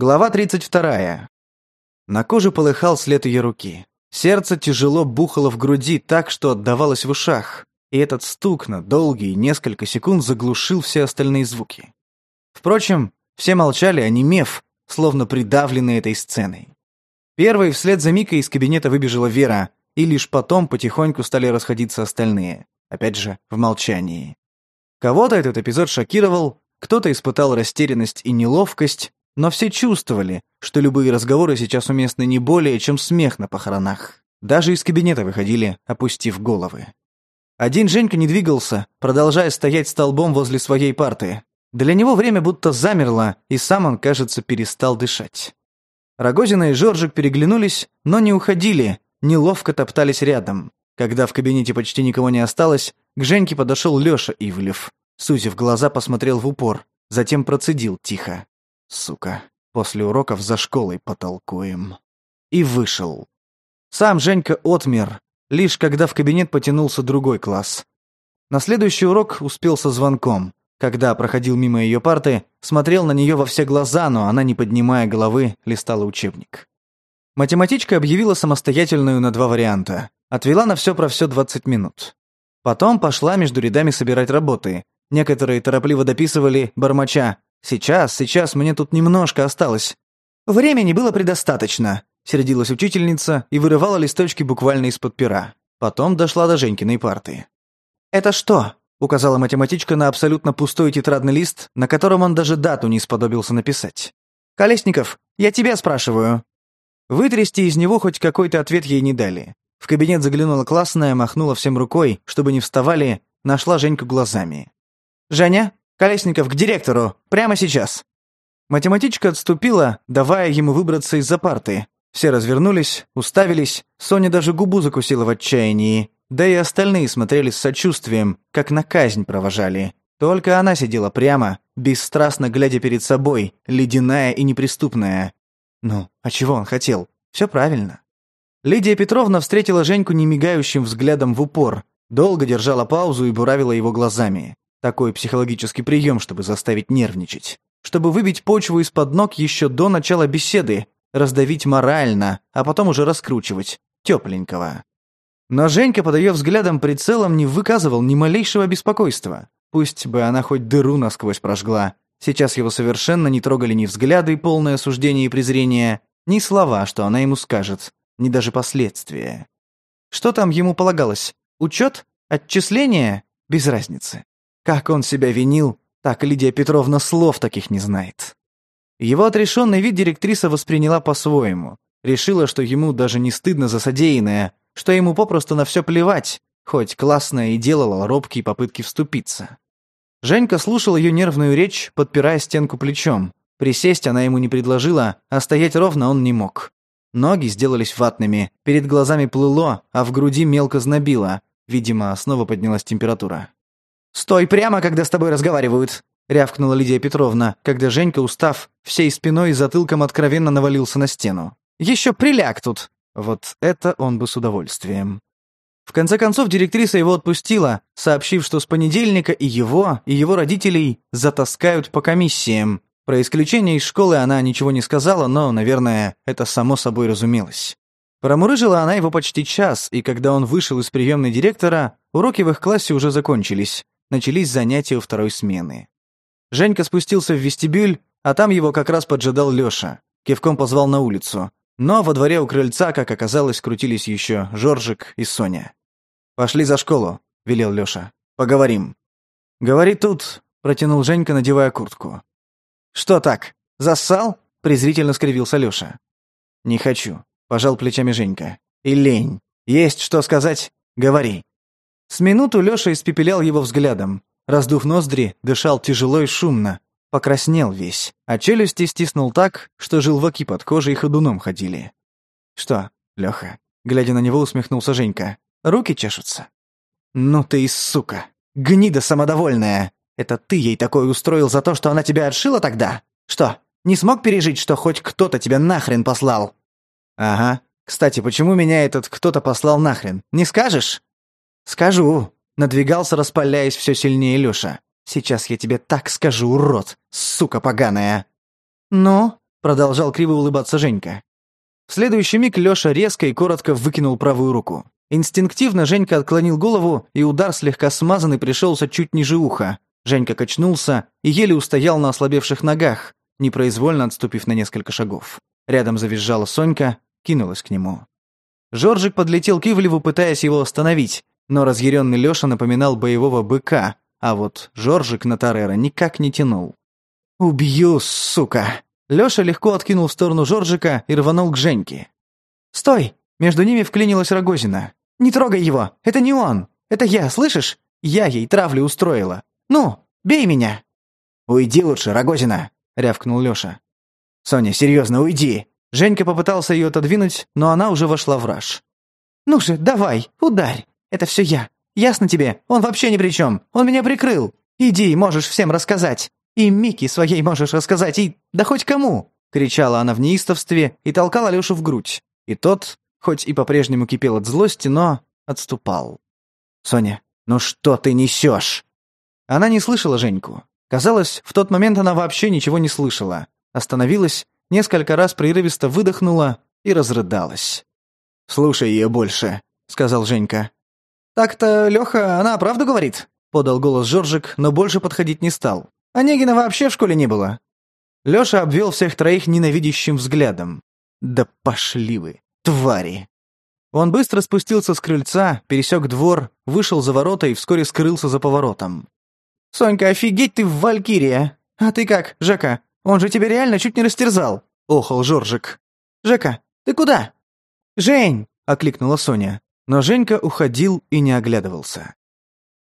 Глава 32. На коже полыхал след ее руки. Сердце тяжело бухало в груди так, что отдавалось в ушах, и этот стук на долгие несколько секунд заглушил все остальные звуки. Впрочем, все молчали, а онемев, словно придавленные этой сценой. Первой вслед за Микой из кабинета выбежала Вера, и лишь потом потихоньку стали расходиться остальные, опять же, в молчании. Кого-то этот эпизод шокировал, кто-то испытал растерянность и неловкость, но все чувствовали, что любые разговоры сейчас уместны не более, чем смех на похоронах. Даже из кабинета выходили, опустив головы. Один Женька не двигался, продолжая стоять столбом возле своей парты. Для него время будто замерло, и сам он, кажется, перестал дышать. Рогозина и Жоржик переглянулись, но не уходили, неловко топтались рядом. Когда в кабинете почти никого не осталось, к Женьке подошел Лёша Ивлев. Сузив глаза, посмотрел в упор, затем процедил тихо. Сука, после уроков за школой потолкуем. И вышел. Сам Женька отмер, лишь когда в кабинет потянулся другой класс. На следующий урок успел со звонком. Когда проходил мимо ее парты, смотрел на нее во все глаза, но она, не поднимая головы, листала учебник. Математичка объявила самостоятельную на два варианта. Отвела на все про все 20 минут. Потом пошла между рядами собирать работы. Некоторые торопливо дописывали, бормоча Сейчас, сейчас, мне тут немножко осталось. Времени было предостаточно, сердилась учительница и вырывала листочки буквально из-под пера. Потом дошла до Женькиной парты. «Это что?» — указала математичка на абсолютно пустой тетрадный лист, на котором он даже дату не сподобился написать. «Колесников, я тебя спрашиваю». Вытрясти из него хоть какой-то ответ ей не дали. В кабинет заглянула классная, махнула всем рукой, чтобы не вставали, нашла Женьку глазами. «Женя, Колесников к директору, прямо сейчас. Математичка отступила, давая ему выбраться из-за парты. Все развернулись, уставились, Соня даже губу закусила в отчаянии. Да и остальные смотрели с сочувствием, как на казнь провожали. Только она сидела прямо, бесстрастно глядя перед собой, ледяная и неприступная. Ну, а чего он хотел? Все правильно. Лидия Петровна встретила Женьку немигающим взглядом в упор, долго держала паузу и буравила его глазами. Такой психологический прием, чтобы заставить нервничать. Чтобы выбить почву из-под ног еще до начала беседы, раздавить морально, а потом уже раскручивать. Тепленького. Но Женька под ее взглядом прицелом не выказывал ни малейшего беспокойства. Пусть бы она хоть дыру насквозь прожгла. Сейчас его совершенно не трогали ни взгляды, полное осуждение и презрение, ни слова, что она ему скажет, ни даже последствия. Что там ему полагалось? Учет? Отчисление? Без разницы. Как он себя винил, так Лидия Петровна слов таких не знает. Его отрешенный вид директриса восприняла по-своему. Решила, что ему даже не стыдно за содеянное, что ему попросту на все плевать, хоть классная и делала робкие попытки вступиться. Женька слушал ее нервную речь, подпирая стенку плечом. Присесть она ему не предложила, а стоять ровно он не мог. Ноги сделались ватными, перед глазами плыло, а в груди мелко знобило. Видимо, снова поднялась температура. «Стой прямо, когда с тобой разговаривают!» — рявкнула Лидия Петровна, когда Женька, устав, всей спиной и затылком откровенно навалился на стену. «Еще приляг тут!» Вот это он бы с удовольствием. В конце концов, директриса его отпустила, сообщив, что с понедельника и его, и его родителей затаскают по комиссиям. Про исключение из школы она ничего не сказала, но, наверное, это само собой разумелось. Промурыжила она его почти час, и когда он вышел из приемной директора, уроки в их классе уже закончились начались занятия у второй смены. Женька спустился в вестибюль, а там его как раз поджидал Лёша. Кивком позвал на улицу. Но во дворе у крыльца, как оказалось, крутились ещё Жоржик и Соня. «Пошли за школу», — велел Лёша. «Поговорим». «Говори тут», — протянул Женька, надевая куртку. «Что так? Зассал?» — презрительно скривился Лёша. «Не хочу», — пожал плечами Женька. «И лень. Есть что сказать? Говори». С минуту Лёша испепелял его взглядом. Раздув ноздри, дышал тяжело и шумно. Покраснел весь, а челюсти стиснул так, что желваки под кожей ходуном ходили. «Что, Лёха?» Глядя на него, усмехнулся Женька. «Руки чешутся?» «Ну ты и сука! Гнида самодовольная! Это ты ей такое устроил за то, что она тебя отшила тогда? Что, не смог пережить, что хоть кто-то тебя нахрен послал?» «Ага. Кстати, почему меня этот кто-то послал нахрен? Не скажешь?» «Скажу!» — надвигался, распаляясь все сильнее Илюша. «Сейчас я тебе так скажу, урод! Сука поганая!» «Ну?» — продолжал криво улыбаться Женька. В следующий миг Леша резко и коротко выкинул правую руку. Инстинктивно Женька отклонил голову, и удар слегка смазанный пришелся чуть ниже уха. Женька качнулся и еле устоял на ослабевших ногах, непроизвольно отступив на несколько шагов. Рядом завизжала Сонька, кинулась к нему. Жоржик подлетел к Ивлеву, пытаясь его остановить, но разъяренный Лёша напоминал боевого быка, а вот Жоржик на Тарера никак не тянул. «Убью, сука!» Лёша легко откинул в сторону Жоржика и рванул к Женьке. «Стой!» Между ними вклинилась Рогозина. «Не трогай его! Это не он! Это я, слышишь? Я ей травлю устроила! Ну, бей меня!» «Уйди лучше, Рогозина!» — рявкнул Лёша. «Соня, серьезно, уйди!» Женька попытался ее отодвинуть, но она уже вошла в раж. «Ну же, давай, ударь!» Это все я. Ясно тебе? Он вообще ни при чем. Он меня прикрыл. Иди, можешь всем рассказать. И Микки своей можешь рассказать, и... да хоть кому!» Кричала она в неистовстве и толкала Лешу в грудь. И тот, хоть и по-прежнему кипел от злости, но отступал. «Соня, ну что ты несешь?» Она не слышала Женьку. Казалось, в тот момент она вообще ничего не слышала. Остановилась, несколько раз прерывисто выдохнула и разрыдалась. «Слушай ее больше», — сказал Женька. «Так-то, Леха, она правду говорит?» — подал голос Жоржик, но больше подходить не стал. «Онегина вообще в школе не было». Леша обвел всех троих ненавидящим взглядом. «Да пошли вы, твари!» Он быстро спустился с крыльца, пересек двор, вышел за ворота и вскоре скрылся за поворотом. «Сонька, офигеть ты в Валькирия! А ты как, Жека? Он же тебя реально чуть не растерзал!» — охал Жоржик. «Жека, ты куда?» «Жень!» — окликнула Соня. Но Женька уходил и не оглядывался.